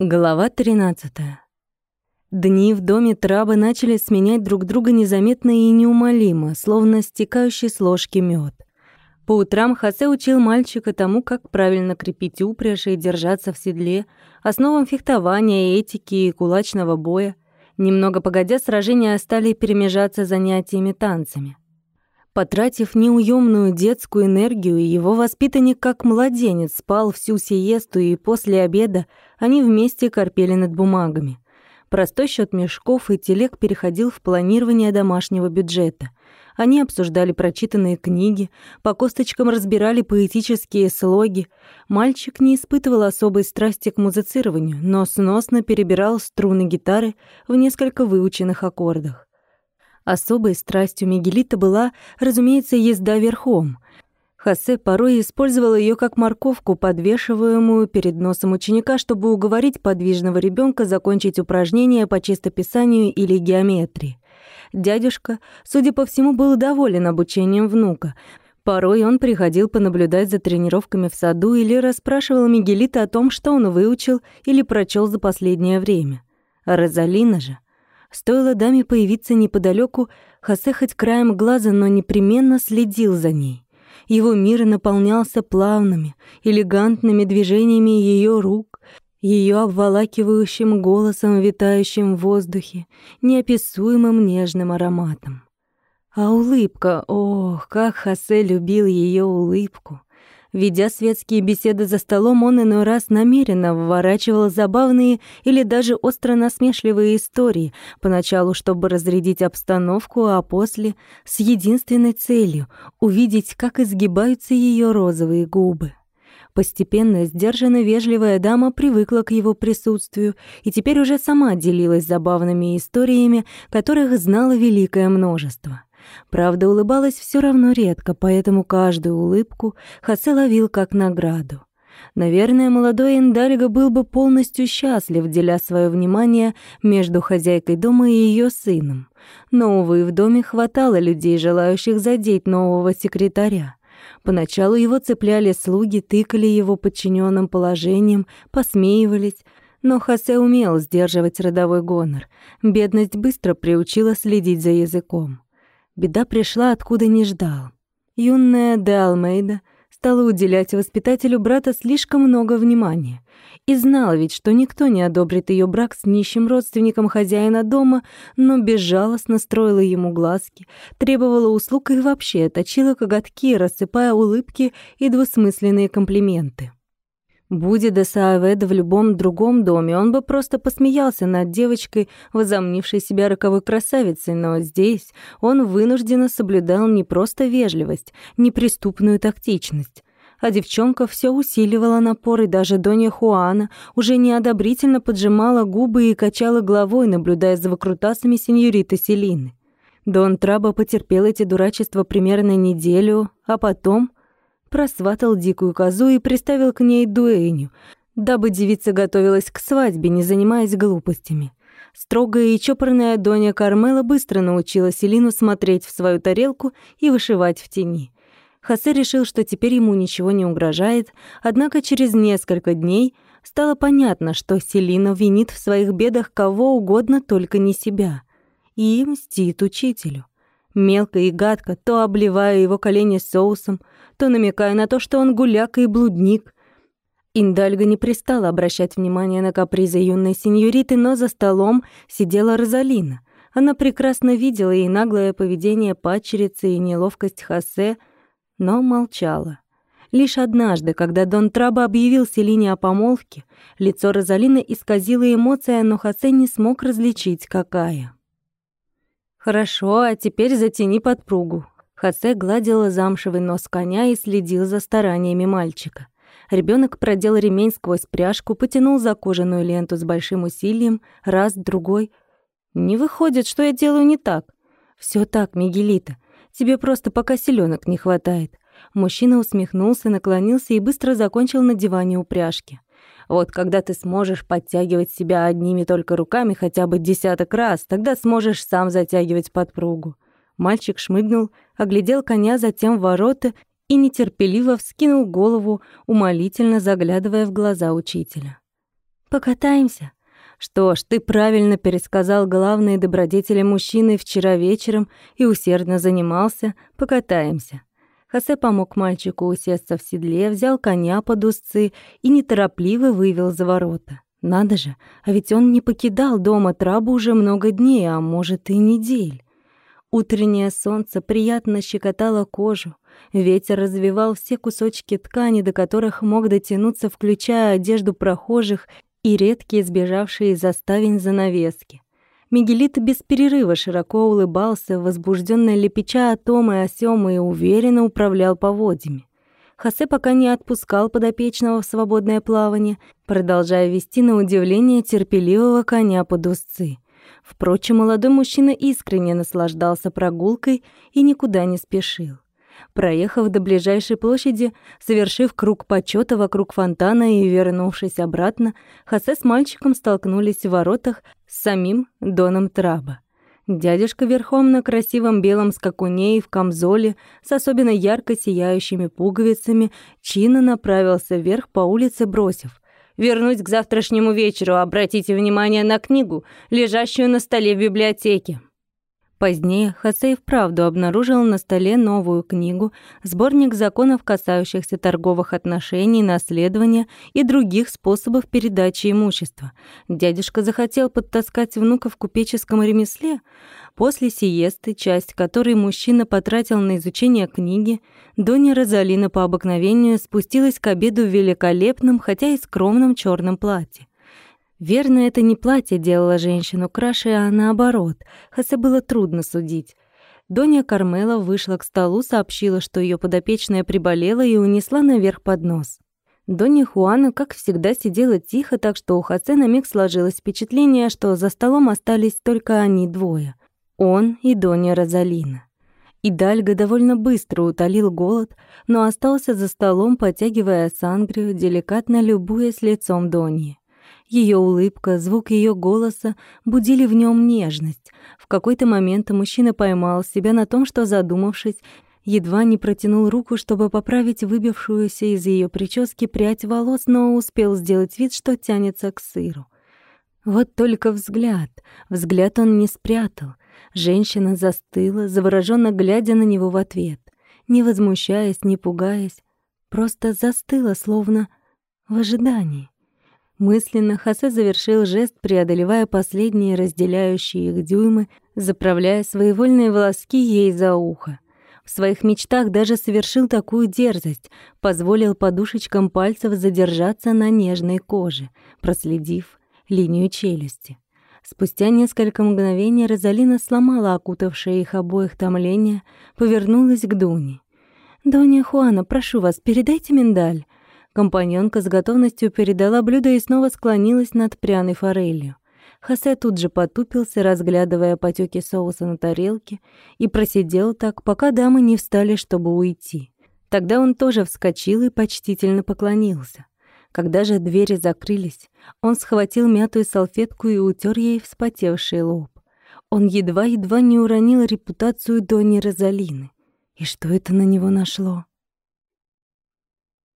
Глава 13. Дни в доме Трабы начали сменять друг друга незаметно и неумолимо, словно стекающий с ложки мед. По утрам Хосе учил мальчика тому, как правильно крепить упряжь и держаться в седле, основам фехтования, этики и кулачного боя. Немного погодя, сражения стали перемежаться занятиями танцами. Потратив неуемную детскую энергию, его воспитанник как младенец спал всю сиесту, и после обеда они вместе корпели над бумагами. Простой счет мешков и телег переходил в планирование домашнего бюджета. Они обсуждали прочитанные книги, по косточкам разбирали поэтические слоги. Мальчик не испытывал особой страсти к музицированию, но сносно перебирал струны гитары в несколько выученных аккордах. Особой страстью Мигелита была, разумеется, езда верхом. Хосе порой использовал ее как морковку, подвешиваемую перед носом ученика, чтобы уговорить подвижного ребенка закончить упражнения по чистописанию или геометрии. Дядюшка, судя по всему, был доволен обучением внука. Порой он приходил понаблюдать за тренировками в саду или расспрашивал Мигелита о том, что он выучил или прочел за последнее время. Розалина же Стоило даме появиться неподалеку, Хосе хоть краем глаза, но непременно следил за ней. Его мир наполнялся плавными, элегантными движениями ее рук, ее обволакивающим голосом, витающим в воздухе, неописуемым нежным ароматом. А улыбка, ох, как Хосе любил ее улыбку! Ведя светские беседы за столом, он иной раз намеренно вворачивал забавные или даже остро насмешливые истории, поначалу, чтобы разрядить обстановку, а после — с единственной целью — увидеть, как изгибаются ее розовые губы. Постепенно сдержанно вежливая дама привыкла к его присутствию и теперь уже сама делилась забавными историями, которых знала великое множество. Правда, улыбалась все равно редко, поэтому каждую улыбку Хосе ловил как награду. Наверное, молодой Эндальго был бы полностью счастлив, деля свое внимание между хозяйкой дома и ее сыном. Но, увы, в доме хватало людей, желающих задеть нового секретаря. Поначалу его цепляли слуги, тыкали его подчиненным положением, посмеивались, но Хосе умел сдерживать родовой гонор. Бедность быстро приучила следить за языком. Беда пришла, откуда не ждал. Юная Де Алмейда стала уделять воспитателю брата слишком много внимания и знала ведь, что никто не одобрит ее брак с нищим родственником хозяина дома, но безжалостно строила ему глазки, требовала услуг и вообще точила коготки, рассыпая улыбки и двусмысленные комплименты. Будь де Сааведа в любом другом доме, он бы просто посмеялся над девочкой, возомнившей себя роковой красавицей, но здесь он вынужденно соблюдал не просто вежливость, неприступную тактичность. А девчонка все усиливала напор, и даже Донья Хуана уже неодобрительно поджимала губы и качала головой, наблюдая за выкрутасами сеньориты Селины. Дон Траба потерпел эти дурачества примерно неделю, а потом просватал дикую козу и приставил к ней дуэню, дабы девица готовилась к свадьбе, не занимаясь глупостями. Строгая и чопорная Доня Кармела быстро научила Селину смотреть в свою тарелку и вышивать в тени. Хосе решил, что теперь ему ничего не угрожает, однако через несколько дней стало понятно, что Селина винит в своих бедах кого угодно, только не себя, и мстит учителю мелко и гадко, то обливая его колени соусом, то намекая на то, что он гуляк и блудник. Индальга не пристала обращать внимание на капризы юной сеньориты, но за столом сидела Розалина. Она прекрасно видела и наглое поведение падчерицы, и неловкость Хосе, но молчала. Лишь однажды, когда Дон Траба объявил Селине о помолвке, лицо Розалины исказило эмоция, но Хосе не смог различить, какая. «Хорошо, а теперь затяни подпругу». Хосе гладил замшевый нос коня и следил за стараниями мальчика. Ребенок продел ремень сквозь пряжку, потянул за кожаную ленту с большим усилием, раз, другой. «Не выходит, что я делаю не так?» Все так, Мигелита. Тебе просто пока селенок не хватает». Мужчина усмехнулся, наклонился и быстро закончил на диване упряжки. Вот когда ты сможешь подтягивать себя одними только руками хотя бы десяток раз, тогда сможешь сам затягивать подпругу». Мальчик шмыгнул, оглядел коня, затем ворота и нетерпеливо вскинул голову, умолительно заглядывая в глаза учителя. «Покатаемся?» «Что ж, ты правильно пересказал главные добродетели мужчины вчера вечером и усердно занимался. Покатаемся». Хосе помог мальчику усесться в седле, взял коня под узцы и неторопливо вывел за ворота. Надо же, а ведь он не покидал дома Трабу уже много дней, а может и недель. Утреннее солнце приятно щекотало кожу, ветер развивал все кусочки ткани, до которых мог дотянуться, включая одежду прохожих и редкие сбежавшие из заставень занавески. Мигелит без перерыва широко улыбался, возбужденно лепеча о том и о сём, и уверенно управлял поводьями. Хосе пока не отпускал подопечного в свободное плавание, продолжая вести на удивление терпеливого коня под узцы. Впрочем, молодой мужчина искренне наслаждался прогулкой и никуда не спешил. Проехав до ближайшей площади, совершив круг почета вокруг фонтана и вернувшись обратно, Хосе с мальчиком столкнулись в воротах с самим Доном Траба. Дядюшка верхом на красивом белом скакуне и в камзоле с особенно ярко сияющими пуговицами чинно направился вверх по улице, бросив «Вернусь к завтрашнему вечеру, обратите внимание на книгу, лежащую на столе в библиотеке». Позднее Хосе вправду обнаружил на столе новую книгу, сборник законов, касающихся торговых отношений, наследования и других способов передачи имущества. Дядюшка захотел подтаскать внука в купеческом ремесле. После сиесты, часть которой мужчина потратил на изучение книги, Доня Розалина по обыкновению спустилась к обеду в великолепном, хотя и скромном черном платье. Верно, это не платье делало женщину краше, а наоборот. Хосе было трудно судить. Доня Кармела вышла к столу, сообщила, что ее подопечная приболела и унесла наверх поднос. Донья Хуана, как всегда, сидела тихо, так что у Хосе на миг сложилось впечатление, что за столом остались только они двое. Он и Донья Розалина. И Дальга довольно быстро утолил голод, но остался за столом, потягивая сангрию, деликатно любуясь лицом Доньи. Ее улыбка, звук ее голоса будили в нем нежность. В какой-то момент мужчина поймал себя на том, что, задумавшись, едва не протянул руку, чтобы поправить выбившуюся из ее прически прядь волос, но успел сделать вид, что тянется к сыру. Вот только взгляд. Взгляд он не спрятал. Женщина застыла, завороженно глядя на него в ответ. Не возмущаясь, не пугаясь. Просто застыла, словно в ожидании. Мысленно Хосе завершил жест, преодолевая последние разделяющие их дюймы, заправляя своевольные волоски ей за ухо. В своих мечтах даже совершил такую дерзость, позволил подушечкам пальцев задержаться на нежной коже, проследив линию челюсти. Спустя несколько мгновений Розалина сломала окутавшее их обоих томление, повернулась к Дуне. «Доня Хуана, прошу вас, передайте миндаль». Компаньонка с готовностью передала блюдо и снова склонилась над пряной форелью. Хосе тут же потупился, разглядывая потеки соуса на тарелке, и просидел так, пока дамы не встали, чтобы уйти. Тогда он тоже вскочил и почтительно поклонился. Когда же двери закрылись, он схватил мятую салфетку и утер ей вспотевший лоб. Он едва-едва не уронил репутацию Дони Розалины. И что это на него нашло?